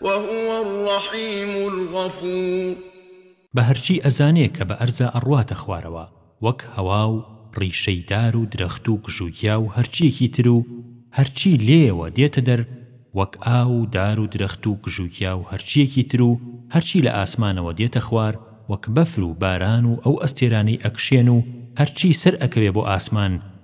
وهو الرحیم الغفور. بە هەرچی ئەزانێ کە بە ئەرزا ئەڕواتە خوارەوە وەک هەوا و ڕیشەی دار و درەخت و گژ و گیا و هەرچییەکی تر و هەرچی لێیەوە دێتە دەر وەک ئاو و دار و درەخت و گژ و گیا و هەرچییەکی تر و هەرچی لە ئاسمانەوە دێتە خوار وەک بەفر و باران و ئەو ئەستێرانەی ئەکشێن و هەرچی سەر ئەکەوێ بۆ ئاسمان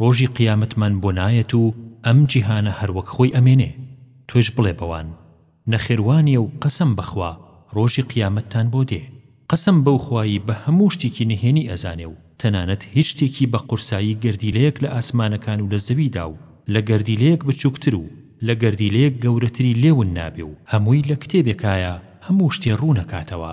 ڕۆژی قیامەتمان بۆ نایەت و ئەم جیهانە هەر وەک خۆی ئەمێنێ تۆش بڵێ بەوان، نەخێر وانیە و قەسەم بەخوا ڕۆژی قیامەتتان بۆ دێ، قەسەم بەو خوایی بە هەموو شتێکی نهێنی ئەزانێ و تەنانەت هیچ شتێکی بە قورسایی گەردیلەیەک لە ئاسمانەکان و لە زەویدا و لە گەردیلەیەک بچووکتر و لە گەردیلەیەک گەورەتری لێ ون نابێ و هەمووی لە کتێبێکایە هەموو شتێ ڕوون ئەکاتەوە.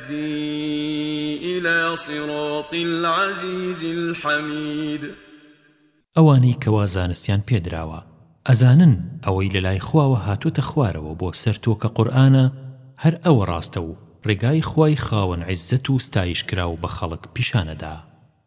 یهدی الی صراط العزیز الحمید ئەوانەی کەوا زانستیان پێدراوە ئەزانن ئەوەی لەلای خواوە هاتۆتە خوارەوە بۆ سەر تۆ کە قورئانە هەر ئەوە ڕاستە و ڕێگای خوای خاوەن عیززەت و ستایشکراو بە خەڵک پیشانەدا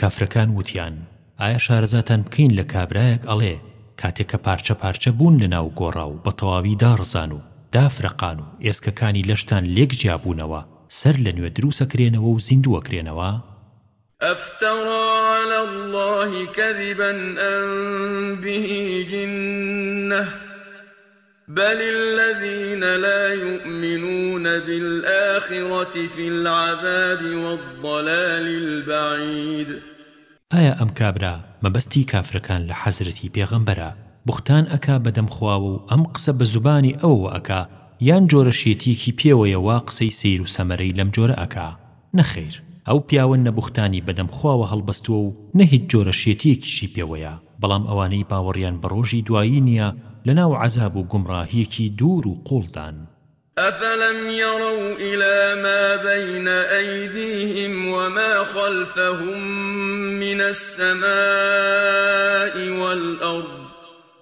کافرەکان وتیان، ئایا شارەزاتان بکەین لە کابرایەک ئەڵێ، کاتێ کە پارچە پارچە بوون لە ناو گۆڕا و بەتەواوی داڕزان و دافرەقان و ئێسکەکانی لەشتان لێک جیا بوونەوە سەر لە نوێ دروس ئەکرێنەوە و زیندوو ئەکرێنەوە؟ افتری علی اللە کذبا ام به جنە. بل الذین لا یومنون بالآخرة فی العذاب والضلال البعید ئایا ئەم کابرا مەبەستی کافرەکان لە حەزرەتی پێغەمبەرە بوختان ئەکا بەدەم خواوە و ئەم قسە بە زوبانی ئەوەوە ئەکا یان جۆرە شێتیەکی پێوەیە وا قسەی سەیر و سەمەرەی لەم جۆرە ئەکا؟ نەخەیر، ئەو پیاوە نە بوختانی بەدەم خواوە هەڵبەستووە و نە هیچ جۆرە شێتییەکیشی پێوەیە، بەڵام ئەوانەی باوەڕیان بە ڕۆژی دوایی نییە لەناو عەزاب و گومڕاهییەکی دوور و قووڵدان. أفلم يروا إلی ما بین أیدیهم وما خلفهم من السماء والأرض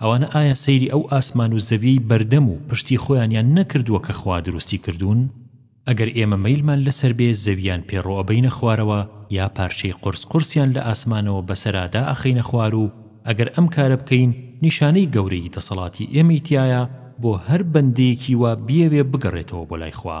ئەوانە ئایا سەیری ئەو ئاسمان و زەویەی بەردەم و پشتی خۆیانیان نەکردووە کە خوا دروستی کردوون؟ ئەگەر ئێمە مەیلمان لەسەر بێ زەوییان پێ ڕۆئەبەینە خوارەوە یا پارچەی قورس قورسیان لە ئاسمانەوە بەسەرا دائەخەینە خوار و ئەگەر ئەم کارە بکەین نیشانەی گەورەیی دەسەڵاتی ئێمەی تیایە بۆ هەر بەندەیەکی وا بیەوێ بگەڕێتەوە بۆ لای خوا.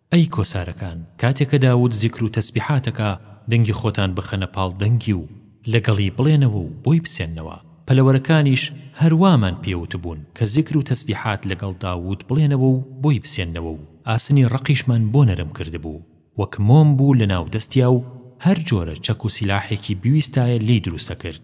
ئەی کۆسارەکان کاتێ کە داود زیکر و تەسبیحات ئەکا دەنگی خۆتان بخەنە پاڵ دەنگی و لەگەڵی بڵێنەوە و بۆی بسێننەوە پەلەوەرەکانیش هەر وامان پێ وتبوون کە زیکر و تەسبیحات لەگەڵ داود بڵێنەوە و بۆی بسێننەوە و ئاسنی ڕەقیشمان بۆ نەرم کردبوو وەک مۆم بوو لەناو دەستیا و هەر جۆرە چەک و سیلاحێکی بویستایە لێی دروست ئەکرد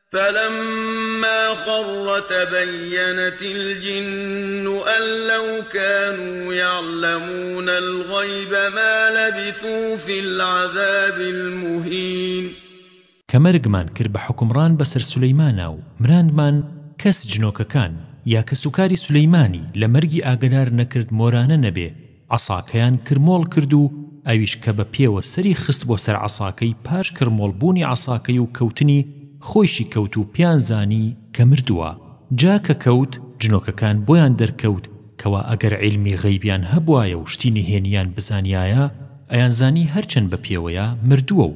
فلما خر تبینت الجن ان لو کانوا یعلمون الغیب ما لبثوا فی العذاب المهین کە مەرگمان کرد بە حوکمڕان بەسەر سولەیمانا و مراندمان کەس جنۆکەکان یا کەس و کاری سولەیمانی لە مەرگی ئاگەدار نەکرد مۆرانە نەبێ عەساکەیان کرمۆڵ کرد و ئەویش کە بە پێوە سەری خست بۆ سەر عەساکەی پاش کرمۆڵ بوونی عەساکەی و کەوتنی خۆیشی کەوت و پێیان زانی کە مردووە جا کە کەوت جنۆکەکان بۆیان دەرکەوت کەوا ئەگەر عیلمی غەیبیان هەبوایە و شتی نهێنیان بزانیایە ئەیانزانی هەرچەند بە پێوەیە مردووە و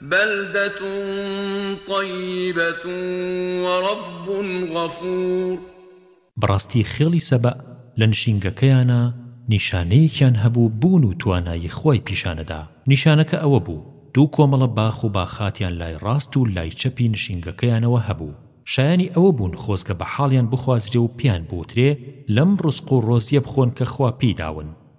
بَلْدَةٌ طَیِّبَةٌ وَرَبٌّ غَفُورٌ بەڕاستی خێڵی سەبەء لە نشینگەکەیانا نیشانەیەکیان هەبوو بوون و توانایی خۆی پیشانەدا نیشانەکە ئەوە بوو دوو کۆمەڵە باخ و باخاتیان لای ڕاست و لای چەپی نشینگەکەیانەوە هەبوو شایانی ئەوە بوون خۆزگە بە حاڵیان بخوازرێ و پێیان بوترێ لەم ڕزق و ڕۆزیە بخۆن کە خوا پێی داون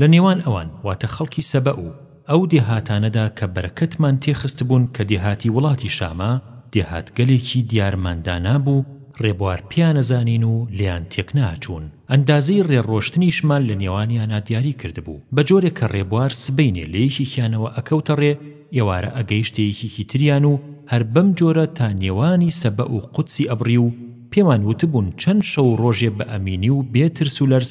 لە نێوان ئەوان، واتە خەڵکی سەبەء و ئەو دێهاتانەدا کە بەرەکەتمان تێ خستبوون کە دێهاتی وڵاتی شامە، دێهاتگەلێکی دیارمان دانابوو، ڕێبوار پێیانەزانین و لێیان تێک نەئەچوون، ئەندازەی ڕێ ڕۆشتنیشمان لە نێوانیانا دیاری کردبوو، بە جۆرێک کە ڕێبوار سبەینێ لە یەکێکیانەوە ئەکەوتە ڕێ، ئێوارە ئەگەیشتە یەکێکی تریان و هەر بەم جۆرە تا نێوانی سەبەء و قودسی ئەبڕی و پێمان وتبوون چەند شەو و ڕۆژێ بە ئەمینی و بێ ترس و لەرز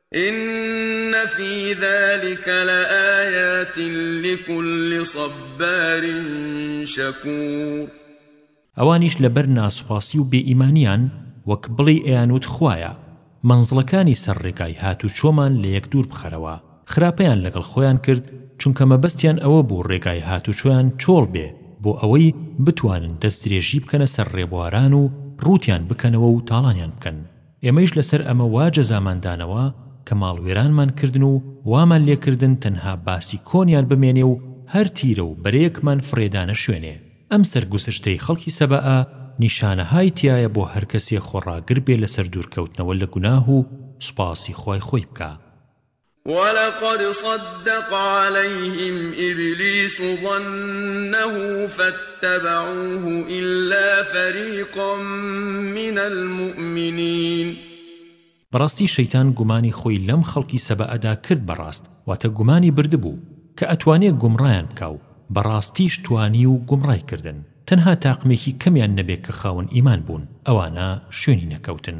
ان فی ذلک لآیات لکل صبار شکور ئەوانیش لەبەر ناسوپاسی و بێ ئیمانیان وەک بڵێی ئەیانوت خوایە مەنزڵەکانی سەر ڕێگای هاتوچۆمان لە یەک دوور بخەرەوە خراپەیان لەگەڵ خۆیان کرد چونکە مەبەستیان ئەوە بوو ڕێگای هاتوچۆیان چۆڵ بێ بۆ ئەوەی بتوانن دەستدرێژی بکەنە سەر ڕێبواران و ڕووتیان بکەنەوە و تاڵانیان بکەن ئێمەیش لەسەر ئەمە وا جەزامان دانەوە کە ماڵوێرانمان کردن و وامان لێ کردن تەنها باسی کۆنیان بمێنێ و هەر تیرە و بەرەیەکمان فڕێدانە شوێنێ. ئەم سەرگوزشتەی خەڵکی سەبەئە نیشانەهای تیایە بۆ هەرکەسێ خۆڕاگر بێ لەسەر دوورکەوتنەوە لە گوناه و سوپاسی خوای خۆی بکا. ولقد صدق عليهم ابلیس ظنه فاتبعوه الا فریقا من المومنین بەڕاستی شەیتان گومانی خۆی لەم خەڵکی سەبەئەدا کرد بەڕاست واتە گومانی بردبوو کە ئەتوانێ گومڕایان بکا و بەڕاستیش توانی و گومڕای کردن تەنها تاقمێکی کەمیان نەبێ کە خاوەن ئیمان بوون ئەوانە شوێنی نەکەوتن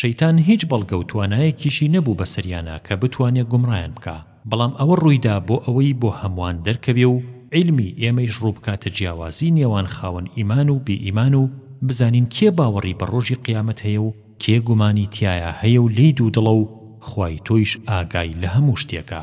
شەیتان هیچ بەڵگە و توانایەکیشی نەبوو بەسەریانا کە بتوانێ گومڕایان بکا، بەڵام ئەوە ڕوویدا بۆ ئەوەی بۆ هەمووان دەرکەبێ و عیلمی ئێمەیش ڕووبکاتە جیاوازی نێوان خاوەن ئیمان و بێ ئیمان و بزانین کێ باوەڕی بە ڕۆژی قیامەت هەیە و کێ گومانی تیایا هەیە و لێی دوودڵە و خوای تۆیش ئاگای لە هەموو شتێکە.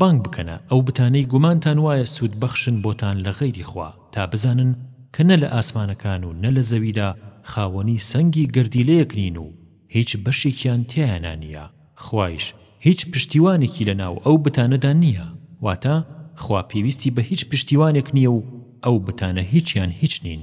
بانگ بکەنە ئەو بتانەی گومانتان وایە سوود بەخشن بۆتان لە غەیری خوا تا بزانن کە نە لە ئاسمانەکان و نە لە زەویدا خاوەنی سەنگی گەردیلەیەک نین و هیچ بەشێکیان تیایانا نییە، خوایش هیچ پشتیوانێکی لە ناو ئەو بتانەدا نییە، واتە، خوا پێویستی بە هیچ پشتیوانێک نییە و ئەو بتانە هیچیان هیچ نین.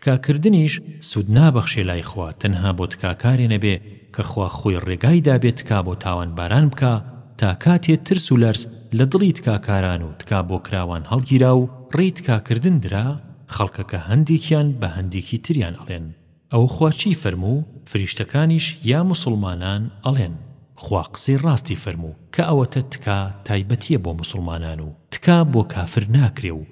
تکا کردنیش سود نابەخشێ لای خوا تەنها بۆ تکاکارێ نەبێ کە خوا خۆی ڕێگای دابێ تکا بۆ تاوانباران بکا تا کاتێ ترس و لەرز لە دڵی تکاکاران و تکا بۆ کراوان هەڵگیرا و ڕێی تکا کردن درا خەڵکەکە هەندێکیان بە هەندێکی تریان ئەڵێن ئەوە خوا چی فەرموو فریشتەکانیش یا موسوڵمانان ئەڵێن خوا قسەی ڕاستی فەرموو کە ئەوەتە تکا تایبەتیە بۆ موسوڵمانان و تکا بۆ کافر ناکرێ و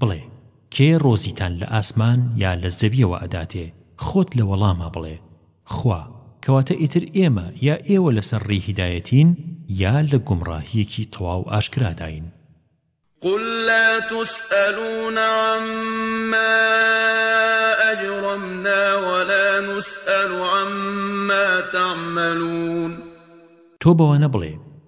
بڵێ، کێ ڕۆزیتان لە ئاسمان یا لە زەویەوە ئەداتێ، خۆت لە وەڵاما بڵێ، خوا، کەواتە ئیتر ئێمە یا ئێوە لەسەر ڕێی هیدایەتین یا لە گومڕاهیەکی تەواو ئاشکراداین. قل لا تسألون عما أجرمنا ولا نسأل عما تعملون تۆ بەوانە بڵێ،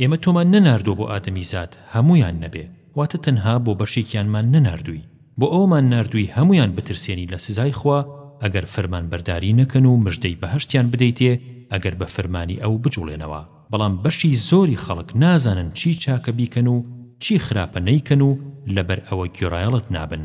ئێمە تۆمان نەناردووە بۆ ئادەمیزاد هەموویان نەبێ، واتە تەنها بۆ بەشێکیانمان نەناردووی، بۆ ئەوەمان ناردووی هەموویان بترسێنی لە سزای خوا ئەگەر فەرمانبەرداری نەکەن و مژدەی بەهەشتیان بدەیتێ ئەگەر بە فەرمانی ئەو بجوڵێنەوە، بەڵام بەشی زۆری خەڵک نازانن چی چاکە بیکەن و چی خراپە نەیکەن و لەبەر ئەوە گوێڕایەڵت نابن.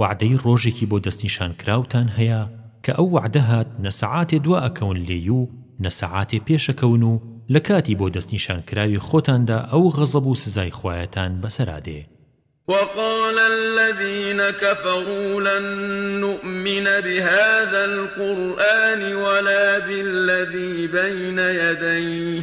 وەعدەی ڕۆژێکی بۆ دەستنیشانکراوتان هەیە کە ئەو وەعدە هات نە سەعاتێ دوا ئەکەون لێی و نە سەعاتێ پێش ئەکەون و لە کاتی بۆ دەستنیشانکراوی خۆتاندا ئەو غەزەب و سزای خوایەتان بەسەرا دێ. وقال الذين كفروا لن نؤمن بهذا القرآن ولا بالذي بين يديه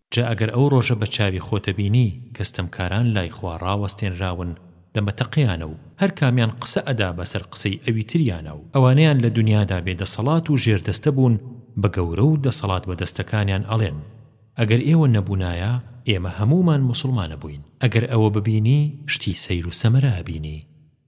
جا ئەگەر ئەو ڕۆژە بە چاوی خۆتە بینی کە ستەمکاران لای خوا ڕاوەستێنراون لە مەتەقەیانە و هەر کامیان قسە ئەدا بەسەر قسەی ئەوی تریانا و ئەوانەیان لە دونیادا بێ دەسەڵات و ژێر دەستە بوون بە گەورە و دەسەڵات بە دەستەکانیان ئەڵێن ئەگەر ئێوە نەبوونایە ئێمە هەموومان موسڵمان ئەبووین ئەگەر ئەوە ببینی شتی سەیر و سەمەرە ئەبینی.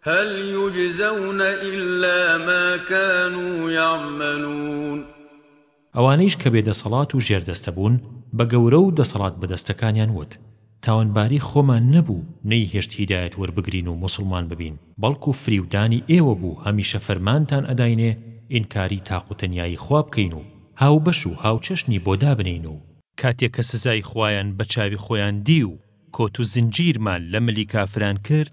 هل یجزون الا ما کانوا یعملون ئەوانەیش کە بێ دەسەڵات و ژێر دەستە بوون بە گەورە و دەسەڵات بەدەستەکانیان وت تاوانباری خۆمان نەبوو نەیهێشت هیدایەت وەربگرین و موسڵمان ببین بەڵکو فریودانی ئێوە بوو هەمیشە فەرمانتان ئەداینێ ئینکاری تاق و تەنیایی خوا بکەین و هاوبەش و هاوچەشنی بۆ دابنێین و کاتێ کە سزای خوایان بە چاوی خۆیان دی و کۆت و زنجیرمان لە ملی کافران کرد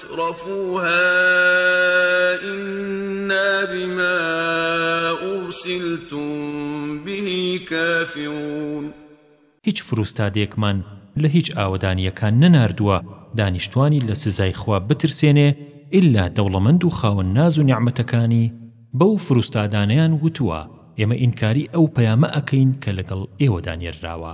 اصرفوها انا بما ارسلتم به کافرون هیچ فروستادەیەکمان لە هیچ ئاوەدانییەکان نەناردووە دانیشتوانی لە سزای خوا بترسێنێ ئیلا دەوڵەمەند و خاوەن ناز و نیعمەتەکانی، بەو فروستادانەیان وتووە، ئێمە ئینکاری ئەو پەیامە ئەکەین کە لەگەڵ ئێوەدا نێرراوە.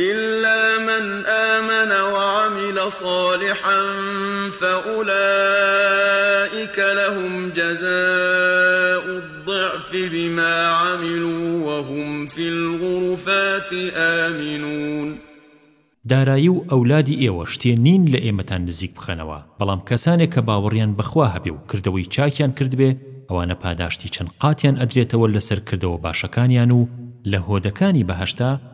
الا من آمن وعمل صالحا فاولئک لهم جزاء الضعف بما عملوا وهم فی الغرفات آمنون دارایی و ئەولادی ئێوە شتێ نین لە ئێمەتان نزیک بخەنەوە بەڵام کەسانێک کە باوەڕیان بە خوا هەبێ و کردەوەی چاکیان کردبێ ئەوانە پاداشتی چەند قاتیان ئەدرێتەوە لەسەر کردەوە باشەکانیان و لە هۆدەکانی بەهەشتا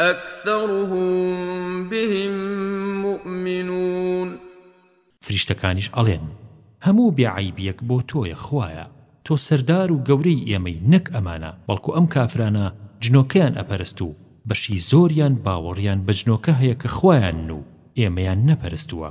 اکثرهم بهم مؤمنون فریشتەکانیش ئەڵێن، هەموو بێ عەیبیەک بۆ تۆیە خوایە، تۆ سەردار و گەورەی ئێمەی نەک ئەمانە، بەڵکو ئەم کافرانە جنۆکەیان ئەپەرست و بەشی زۆریان باوەڕیان بە جنۆکە هەیە کە خوایانن و ئێمەیان نەپەرستووە.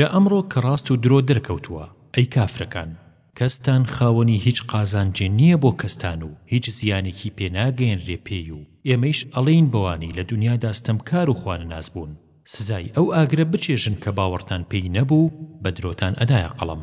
جا ئەمڕۆ کە ڕاست و درۆ دەرکەوتووە، ئەی کافرەکان، کەستان خاوەنی هیچ قازانجێ نییە بۆ کەستان و هیچ زیانێکی پێ ناگەیەنرێ پێی و ئێمەیش ئەڵێین بەوانەی لە دونیادا ستەمکار و خوانەناس بوون، سزای ئەو ئاگرە بچێژن کە باوەڕتان پێی نەبوو و بە درۆتان ئەدایە قەڵەم.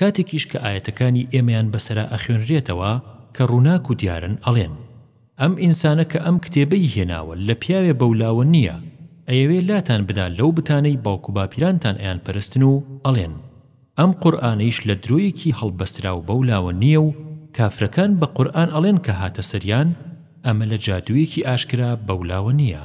کاتێکیش کە ئایەتەکانی ئێمەیان بەسەرا ئەخوێنرێتەوە کە ڕووناک و دیارن ئەڵێن، ئەم ئینسانە کە ئەم کتێبەی هێناوە لە پیاوێ بەولاوە نییە، ئەیەوێ لاتان بدا لەو بتانەی باوک و باپیرانتان ئەیانپەرستن و ئەڵێن، ئەم قورئانەیش لە درۆیەکی هەڵبەستراو بەولاوە نییە و کافرەکان بە قورئان ئەڵێن کە هاتە سەریان، ئەمە لە جادوویەکی ئاشکرا بەولاوە نییە.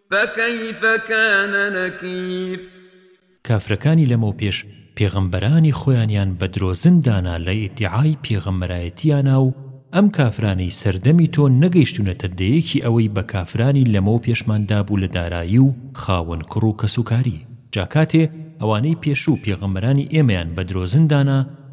فَکَیفَ کانَ نَکیرِ کافرەکانی لەمەو پێش پێغەمبەرانی خۆیانیان بە درۆزن دانا لە ئیدیعای پێغەمبەرایەتیانا و ئەم کافرانەی سەردەمی تۆ نەگەیشتونەتە دەیەکی ئەوەی بە کافرانی لەمەو پێشمان دابوو لە دارایی و خاوەن کوڕ و کەسوکاری جا کاتێ ئەوانەی پێشوو پێغەمبەرانی ئێمەیان بە درۆزن دانا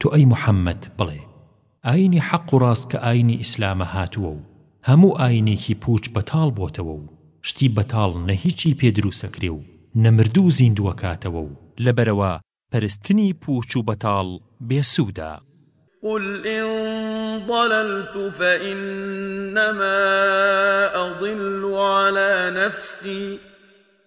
تۆ ئەی محەممەد، بڵێ، ئایینی حەق و ڕاست کە ئایینی ئیسلامە هاتووە و هەموو ئایینێکی پووچ بەتاڵ بۆتەوە و شتی بەتاڵ نە هیچی پێ درووسەکرێ و نە مردوو زیندووەکاتەوە و لەبەرئەوە پەرستنی پووچ و بەتاڵ بێ سوودە. قل إن ضللت فإنما أضل على نفسي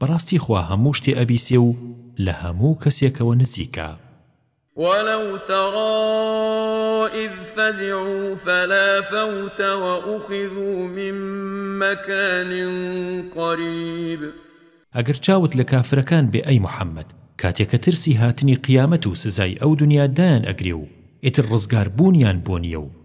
بەڕاستی خوا هەموو شتێ ئەبیسێ و لە هەموو کەسێکەوە نزیکە. ولو تری إذ فزعوا فلا فوت وأخذوا من مكان قريب ئەگەر چاوت لە کافرەکان بێ ئەی محمد کاتێ کە ترسی هاتنی قیامەت و سزای ئەو دنیا دایان ئەگرێ و ئیتر ڕزگار بوونیان بۆ نیە و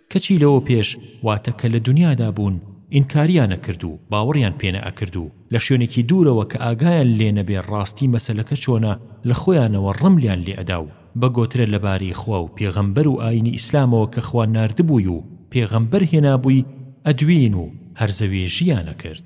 کەچی لەوە پێش واتە کە لە دونیادا بوون ئینکاریان ئەکرد و باوەڕیان پێ نەئەکرد و لە شوێنێکی دوورەوە کە ئاگایان لێ نەبێ ڕاستی مەسەلەکە چۆنە لە خۆیانەوە ڕملیان لێ ئەدا و بە گۆترە لە بارەی خوا و پێغەمبەر و ئایینی ئیسلامەوە کە خوا ناردبووی و پێغەمبەر هێنابووی ئەدوین و هەرزەوێژیان ئەکرد.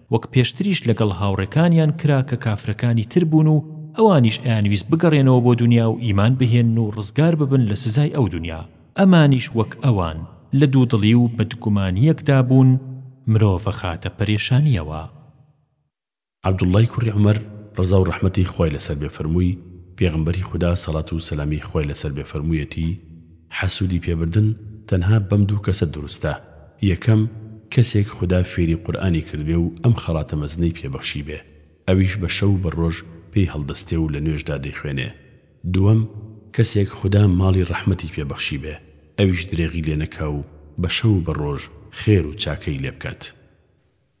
وەک پێشتریش لەگەڵ هاوڕێکانیان کرا کە کافرەکانی تر بوون و ئەوانیش ئەیانویست بگەڕێنەوە بۆ دونیا و ئیمان بهێنن و ڕزگار ببن لە سزای ئەو دونیا ئەمانیش وەک ئەوان لە دوودڵی و بەدگومانییەکدا بوون مرۆڤ ئەخاتە پەرێشانییەوە. عەبدوڵڵای کوڕی عومەر ڕەزا و ڕەحمەتی خوای لەسەر بێ فەرمووی، پێغەمبەری خودا سەڵات و سەلامی خوای لەسەر بێ فەرموویەتی، حەسوودی پێ بردن تەنها بەم دوو کەسە دروستە، یەکەم، کەسێک خودا فێری قورئانی کردبێ و ئەم خەڵاتە مەزنەی پێ بەخشیبێ، ئەویش بە شەو و بە ڕۆژ پێی هەڵدەستێ و لە نوێژدا دەیخوێنێ. دووەم، کەسێک خودا ماڵی ڕەحمەتی پێ بەخشیبێ، ئەویش درێغی لێ نەکا و بە شەو و بە ڕۆژ خێر و چاکەی لێ بکات.